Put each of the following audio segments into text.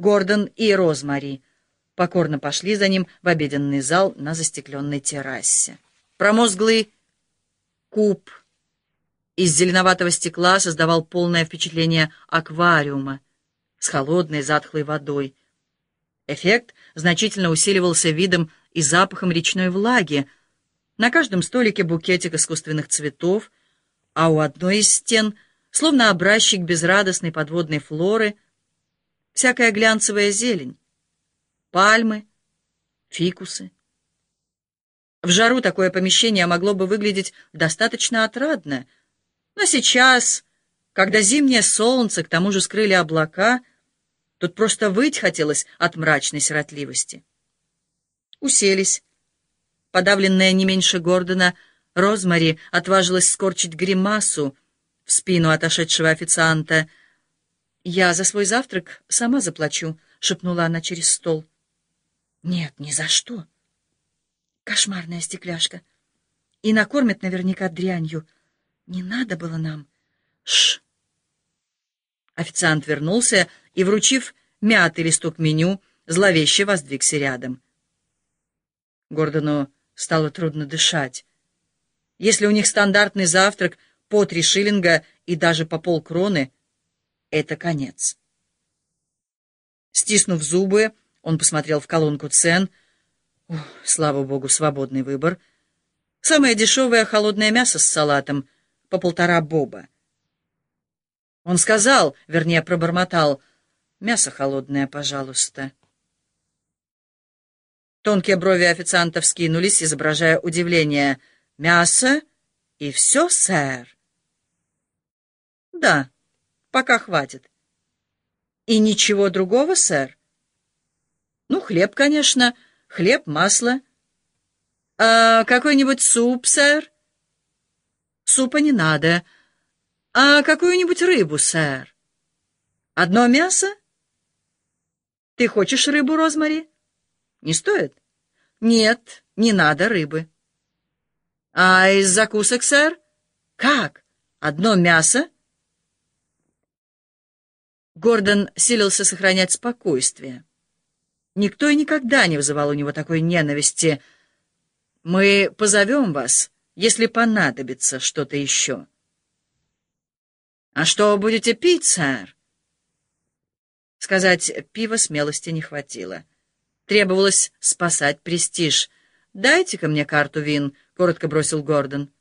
Гордон и Розмари покорно пошли за ним в обеденный зал на застекленной террасе. Промозглый куб из зеленоватого стекла создавал полное впечатление аквариума с холодной затхлой водой. Эффект значительно усиливался видом и запахом речной влаги. На каждом столике букетик искусственных цветов, а у одной из стен, словно образчик безрадостной подводной флоры, всякая глянцевая зелень, пальмы, фикусы. В жару такое помещение могло бы выглядеть достаточно отрадно, но сейчас, когда зимнее солнце к тому же скрыли облака, тут просто выть хотелось от мрачной сиротливости. Уселись. Подавленная не меньше Гордона, Розмари отважилась скорчить гримасу в спину отошедшего официанта. «Я за свой завтрак сама заплачу», — шепнула она через стол. «Нет, ни за что». Кошмарная стекляшка. И накормят наверняка дрянью. Не надо было нам. Ш. Официант вернулся и, вручив мятый листок меню, зловеще воздвигся рядом. Гордону стало трудно дышать. Если у них стандартный завтрак по три шиллинга и даже по полкроны, это конец. Стиснув зубы, он посмотрел в колонку цен — слава богу, свободный выбор. Самое дешевое холодное мясо с салатом по полтора боба. Он сказал, вернее, пробормотал, «Мясо холодное, пожалуйста». Тонкие брови официанта вскинулись, изображая удивление. «Мясо? И все, сэр?» «Да, пока хватит». «И ничего другого, сэр?» «Ну, хлеб, конечно» хлеб, масло. А какой-нибудь суп, сэр? Супа не надо. А какую-нибудь рыбу, сэр? Одно мясо? Ты хочешь рыбу, Розмари? Не стоит? Нет, не надо рыбы. А из закусок, сэр? Как? Одно мясо? Гордон силился сохранять спокойствие. Никто и никогда не вызывал у него такой ненависти. «Мы позовем вас, если понадобится что-то еще». «А что будете пить, сэр?» Сказать пива смелости не хватило. Требовалось спасать престиж. «Дайте-ка мне карту вин», — коротко бросил Гордон.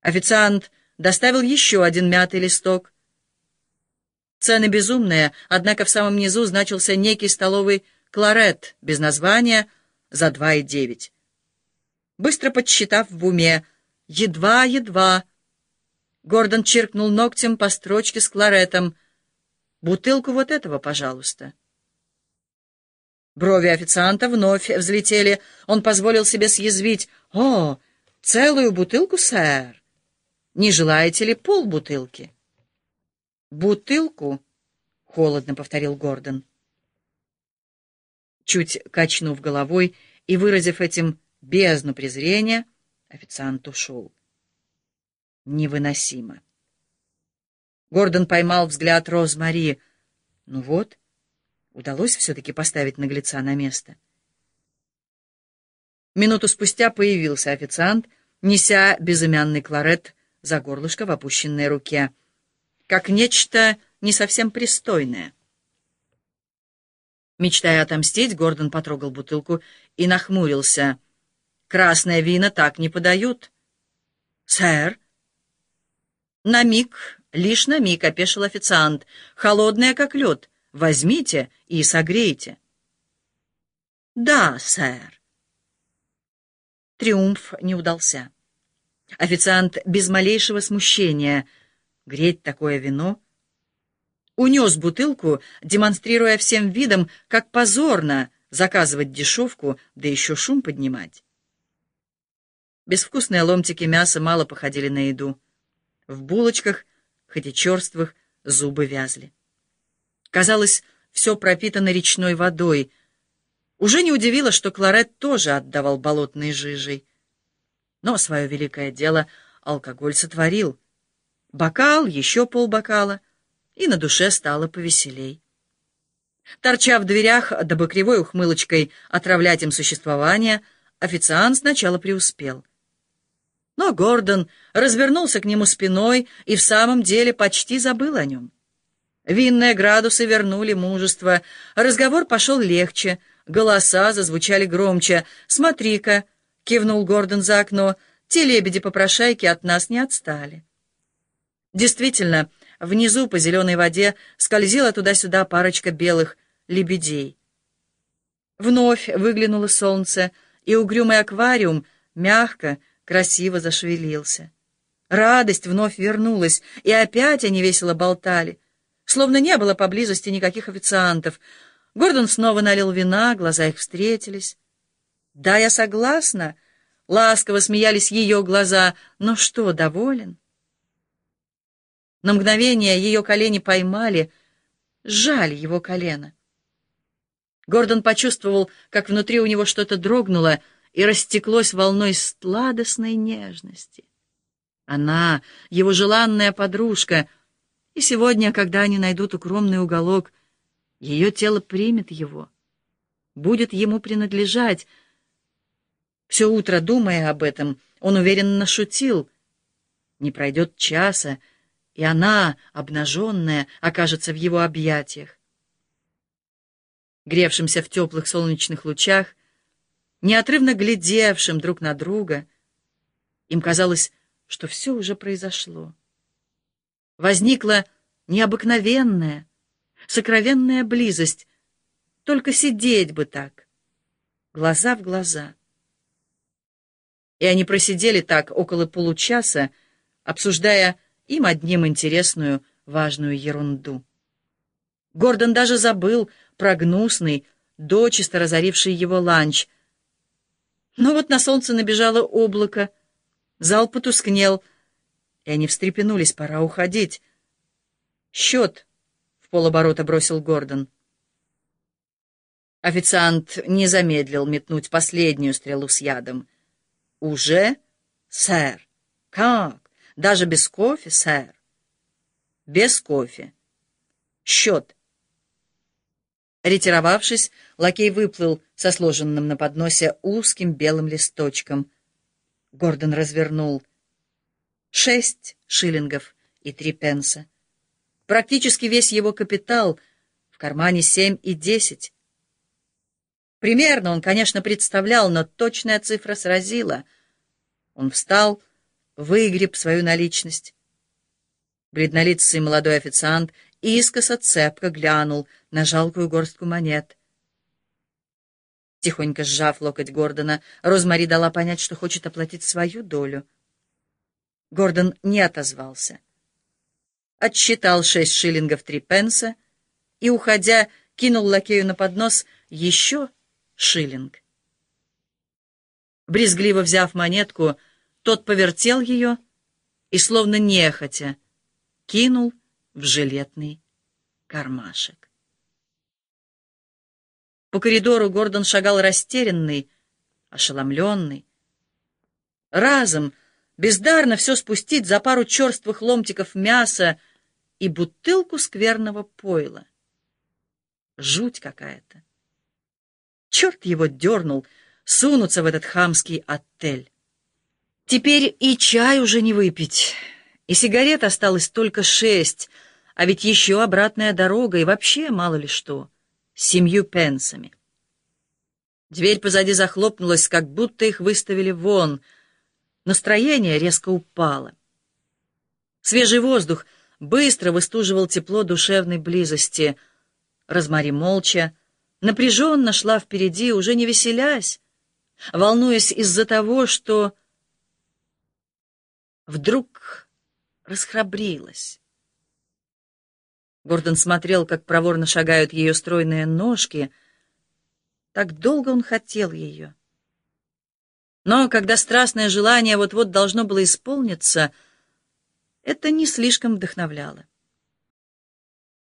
Официант доставил еще один мятый листок — Цены безумные, однако в самом низу значился некий столовый кларет без названия за два и девять. Быстро подсчитав в уме, едва-едва, Гордон чиркнул ногтем по строчке с кларетом. «Бутылку вот этого, пожалуйста». Брови официанта вновь взлетели. Он позволил себе съязвить. «О, целую бутылку, сэр! Не желаете ли полбутылки?» «Бутылку?» — холодно повторил Гордон. Чуть качнув головой и выразив этим бездну презрения, официант ушел. Невыносимо. Гордон поймал взгляд Розмари. Ну вот, удалось все-таки поставить наглеца на место. Минуту спустя появился официант, неся безымянный кларет за горлышко в опущенной руке — как нечто не совсем пристойное. Мечтая отомстить, Гордон потрогал бутылку и нахмурился. «Красное вино так не подают». «Сэр?» «На миг, лишь на миг», — опешил официант. «Холодное, как лед. Возьмите и согрейте». «Да, сэр». Триумф не удался. Официант без малейшего смущения — греть такое вино. Унес бутылку, демонстрируя всем видом, как позорно заказывать дешевку, да еще шум поднимать. Безвкусные ломтики мяса мало походили на еду. В булочках, хоть и черствых, зубы вязли. Казалось, все пропитано речной водой. Уже не удивило, что Кларет тоже отдавал болотной жижей. Но свое великое дело алкоголь сотворил — Бокал, еще полбокала, и на душе стало повеселей. Торча в дверях, дабы кривой ухмылочкой отравлять им существование, официант сначала преуспел. Но Гордон развернулся к нему спиной и в самом деле почти забыл о нем. Винные градусы вернули мужество, разговор пошел легче, голоса зазвучали громче. «Смотри-ка!» — кивнул Гордон за окно. «Те лебеди-попрошайки от нас не отстали». Действительно, внизу по зеленой воде скользила туда-сюда парочка белых лебедей. Вновь выглянуло солнце, и угрюмый аквариум мягко, красиво зашевелился. Радость вновь вернулась, и опять они весело болтали, словно не было поблизости никаких официантов. Гордон снова налил вина, глаза их встретились. «Да, я согласна», — ласково смеялись ее глаза, — «но что, доволен?» На мгновение ее колени поймали, сжали его колено. Гордон почувствовал, как внутри у него что-то дрогнуло — и растеклось волной сладостной нежности. Она, его желанная подружка, и сегодня, когда они найдут укромный уголок, ее тело примет его, будет ему принадлежать. Все утро, думая об этом, он уверенно шутил. Не пройдет часа, и она, обнаженная, окажется в его объятиях. Гревшимся в теплых солнечных лучах, неотрывно глядевшим друг на друга. Им казалось, что все уже произошло. Возникла необыкновенная, сокровенная близость. Только сидеть бы так, глаза в глаза. И они просидели так около получаса, обсуждая им одним интересную, важную ерунду. Гордон даже забыл про гнусный, дочисто разоривший его ланч — но вот на солнце набежало облако, зал потускнел, и они встрепенулись, пора уходить. «Счет!» — в полоборота бросил Гордон. Официант не замедлил метнуть последнюю стрелу с ядом. «Уже, сэр? Как? Даже без кофе, сэр?» «Без кофе. Счет!» Ретировавшись, лакей выплыл со сложенным на подносе узким белым листочком. Гордон развернул. Шесть шиллингов и три пенса. Практически весь его капитал, в кармане семь и десять. Примерно он, конечно, представлял, но точная цифра сразила. Он встал, выгреб свою наличность. Бледнолицый молодой официант искоса цепко глянул на жалкую горстку монет. Тихонько сжав локоть Гордона, Розмари дала понять, что хочет оплатить свою долю. Гордон не отозвался. Отсчитал шесть шиллингов три пенса и, уходя, кинул лакею на поднос еще шиллинг. Брезгливо взяв монетку, тот повертел ее и, словно нехотя, кинул в жилетный кармашек. По коридору Гордон шагал растерянный, ошеломленный. Разом, бездарно все спустить за пару черствых ломтиков мяса и бутылку скверного пойла. Жуть какая-то. Черт его дернул сунуться в этот хамский отель. Теперь и чай уже не выпить, и сигарет осталось только шесть, а ведь еще обратная дорога и вообще мало ли что семью пенсами. Дверь позади захлопнулась, как будто их выставили вон. Настроение резко упало. Свежий воздух быстро выстуживал тепло душевной близости. Розмари молча, напряженно шла впереди, уже не веселясь, волнуясь из-за того, что вдруг расхрабрилась. Гордон смотрел, как проворно шагают ее стройные ножки. Так долго он хотел ее. Но когда страстное желание вот-вот должно было исполниться, это не слишком вдохновляло.